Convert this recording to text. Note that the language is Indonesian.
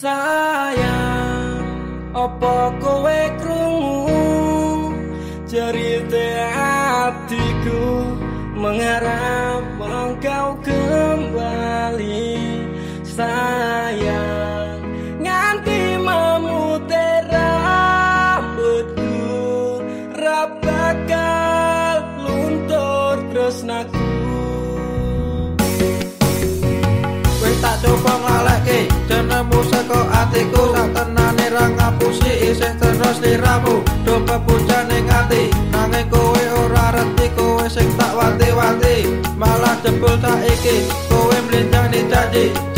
Sayang, opo kowe krungu? Cerita hatiku mengharap engkau kembali. Sayang nganti memutih rambutku rapakal luntur tresnaku. Wis tak coba atiku tak tenane ra ngapusi isih terus dirabu do pepucane ngati nanging kowe ora reti kowe sing tak wati-wati. Malah jebul saiki kowe mlindani janji.